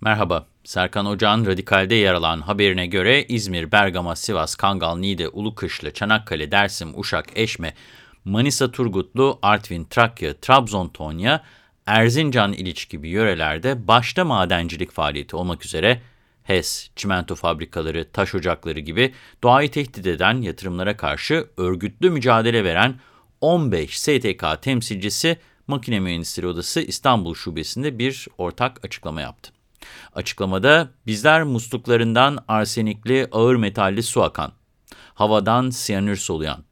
Merhaba, Serkan Ocağ'ın Radikal'de yer alan haberine göre İzmir, Bergama, Sivas, Kangal, Niğde, Ulukışlı, Çanakkale, Dersim, Uşak, Eşme, Manisa, Turgutlu, Artvin, Trakya, Trabzon, Tonya, Erzincan, İliç gibi yörelerde başta madencilik faaliyeti olmak üzere HES, çimento fabrikaları, taş ocakları gibi doğayı tehdit eden yatırımlara karşı örgütlü mücadele veren 15 STK temsilcisi Makine Mühendisleri Odası İstanbul Şubesi'nde bir ortak açıklama yaptı. Açıklamada bizler musluklarından arsenikli ağır metalli su akan, havadan siyanür soluyan,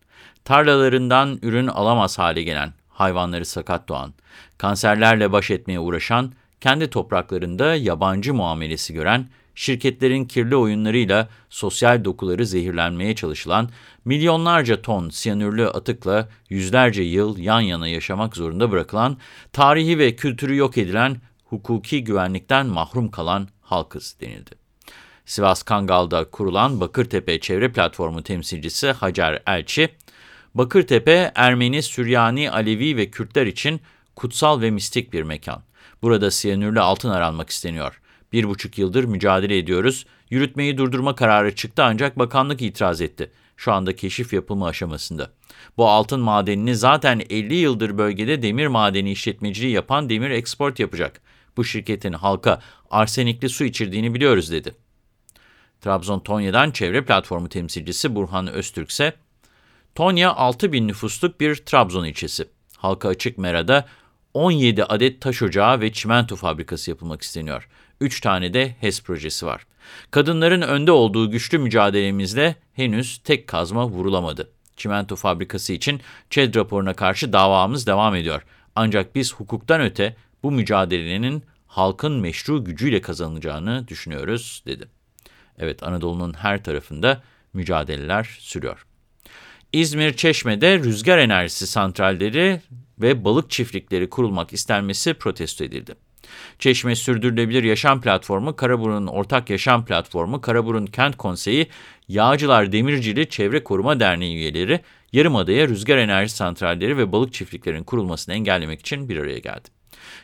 tarlalarından ürün alamaz hale gelen, hayvanları sakat doğan, kanserlerle baş etmeye uğraşan, kendi topraklarında yabancı muamelesi gören, şirketlerin kirli oyunlarıyla sosyal dokuları zehirlenmeye çalışılan, milyonlarca ton siyanürlü atıkla yüzlerce yıl yan yana yaşamak zorunda bırakılan, tarihi ve kültürü yok edilen, hukuki güvenlikten mahrum kalan halkız denildi. Sivas Kangal'da kurulan Bakırtepe Çevre Platformu temsilcisi Hacer Elçi, Bakırtepe, Ermeni, Süryani, Alevi ve Kürtler için kutsal ve mistik bir mekan. Burada siyanürlü altın aranmak isteniyor. Bir buçuk yıldır mücadele ediyoruz. Yürütmeyi durdurma kararı çıktı ancak bakanlık itiraz etti. Şu anda keşif yapılma aşamasında. Bu altın madenini zaten 50 yıldır bölgede demir madeni işletmeciliği yapan Demir Export yapacak. Bu şirketin halka arsenikli su içirdiğini biliyoruz dedi. Trabzon Tonya'dan çevre platformu temsilcisi Burhan Öztürk ise, Tonya 6 bin nüfusluk bir Trabzon ilçesi. Halka açık merada 17 adet taş ocağı ve çimento fabrikası yapılmak isteniyor. 3 tane de HES projesi var. Kadınların önde olduğu güçlü mücadelemizde henüz tek kazma vurulamadı. Çimento fabrikası için ÇED raporuna karşı davamız devam ediyor. Ancak biz hukuktan öte bu mücadelenin halkın meşru gücüyle kazanılacağını düşünüyoruz, dedi. Evet, Anadolu'nun her tarafında mücadeleler sürüyor. İzmir Çeşme'de rüzgar enerjisi santralleri ve balık çiftlikleri kurulmak istenmesi protesto edildi. Çeşme Sürdürülebilir Yaşam Platformu, Karaburun Ortak Yaşam Platformu, Karaburun Kent Konseyi, Yağcılar Demircili Çevre Koruma Derneği üyeleri Yarımada'ya rüzgar enerji santralleri ve balık çiftliklerinin kurulmasını engellemek için bir araya geldi.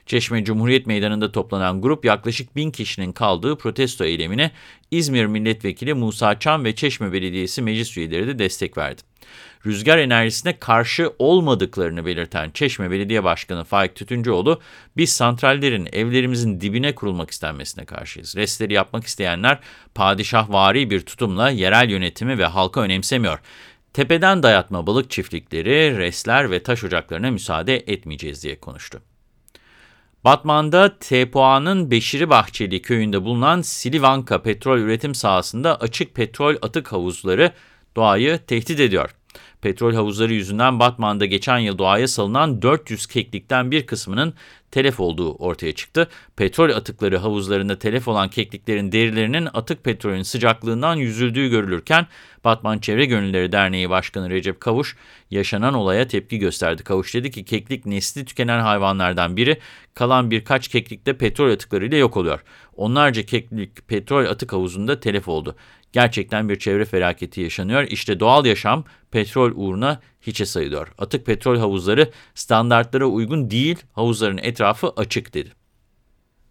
Çeşme Cumhuriyet Meydanı'nda toplanan grup yaklaşık bin kişinin kaldığı protesto eylemine İzmir Milletvekili Musa Çam ve Çeşme Belediyesi meclis üyeleri de destek verdi. Rüzgar enerjisine karşı olmadıklarını belirten Çeşme Belediye Başkanı Faik Tütüncüoğlu, biz santrallerin evlerimizin dibine kurulmak istenmesine karşıyız. Restleri yapmak isteyenler padişahvari bir tutumla yerel yönetimi ve halka önemsemiyor. Tepeden dayatma balık çiftlikleri, resler ve taş ocaklarına müsaade etmeyeceğiz diye konuştu. Batman'da TPA'nın Beşiri Bahçeli köyünde bulunan Silivanka petrol üretim sahasında açık petrol atık havuzları doğayı tehdit ediyor. Petrol havuzları yüzünden Batman'da geçen yıl doğaya salınan 400 keklikten bir kısmının telef olduğu ortaya çıktı. Petrol atıkları havuzlarında telef olan kekliklerin derilerinin atık petrolün sıcaklığından yüzüldüğü görülürken Batman Çevre Gönülleri Derneği Başkanı Recep Kavuş yaşanan olaya tepki gösterdi. Kavuş dedi ki keklik nesli tükenen hayvanlardan biri kalan birkaç keklik de petrol atıklarıyla yok oluyor. Onlarca keklik petrol atık havuzunda telef oldu. Gerçekten bir çevre felaketi yaşanıyor. İşte doğal yaşam petrol uğruna hiçe sayılıyor. Atık petrol havuzları standartlara uygun değil, havuzların etrafı açık dedi.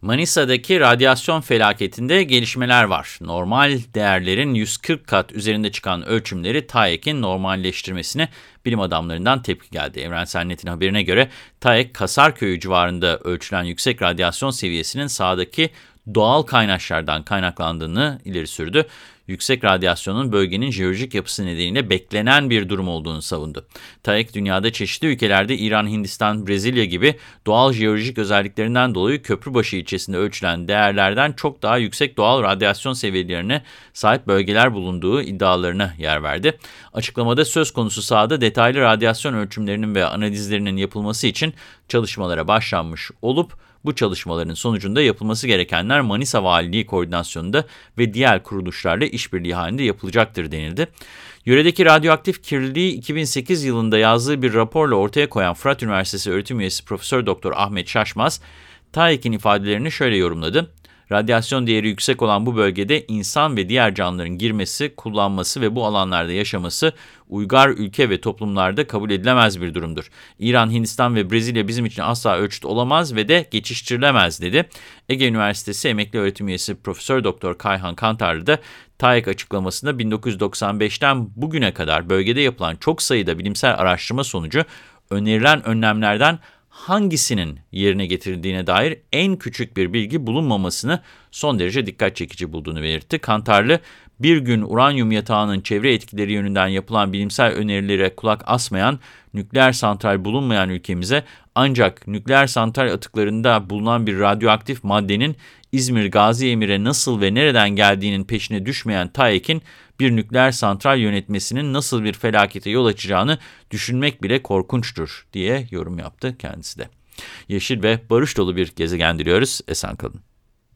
Manisa'daki radyasyon felaketinde gelişmeler var. Normal değerlerin 140 kat üzerinde çıkan ölçümleri TAEK'in normalleştirmesine bilim adamlarından tepki geldi. Evrensel Net'in haberine göre TAEK, Kasarköy'ü civarında ölçülen yüksek radyasyon seviyesinin sağdaki doğal kaynaşlardan kaynaklandığını ileri sürdü yüksek radyasyonun bölgenin jeolojik yapısı nedeniyle beklenen bir durum olduğunu savundu. TAEK dünyada çeşitli ülkelerde İran, Hindistan, Brezilya gibi doğal jeolojik özelliklerinden dolayı Köprübaşı ilçesinde ölçülen değerlerden çok daha yüksek doğal radyasyon seviyelerine sahip bölgeler bulunduğu iddialarına yer verdi. Açıklamada söz konusu sahada detaylı radyasyon ölçümlerinin ve analizlerinin yapılması için çalışmalara başlanmış olup bu çalışmaların sonucunda yapılması gerekenler Manisa Valiliği koordinasyonunda ve diğer kuruluşlarla işbirliği halinde yapılacaktır denildi. Yöredeki radyoaktif kirliliği 2008 yılında yazdığı bir raporla ortaya koyan Fırat Üniversitesi öğretim üyesi Profesör Doktor Ahmet Şaşmaz, TAEK'in ifadelerini şöyle yorumladı. Radyasyon değeri yüksek olan bu bölgede insan ve diğer canlıların girmesi, kullanması ve bu alanlarda yaşaması uygar ülke ve toplumlarda kabul edilemez bir durumdur. İran, Hindistan ve Brezilya bizim için asla ölçüt olamaz ve de geçiştirilemez dedi. Ege Üniversitesi Emekli Öğretim Üyesi Profesör Doktor Kayhan Kantarlı da TAEK açıklamasında 1995'ten bugüne kadar bölgede yapılan çok sayıda bilimsel araştırma sonucu önerilen önlemlerden hangisinin yerine getirildiğine dair en küçük bir bilgi bulunmamasını son derece dikkat çekici bulduğunu belirtti. Kantarlı, bir gün uranyum yatağının çevre etkileri yönünden yapılan bilimsel önerilere kulak asmayan, nükleer santral bulunmayan ülkemize ancak nükleer santral atıklarında bulunan bir radyoaktif maddenin İzmir Gazi Emir'e nasıl ve nereden geldiğinin peşine düşmeyen TAEK'in bir nükleer santral yönetmesinin nasıl bir felakete yol açacağını düşünmek bile korkunçtur diye yorum yaptı kendisi de. Yeşil ve barış dolu bir gezegen diliyoruz. Esen kalın.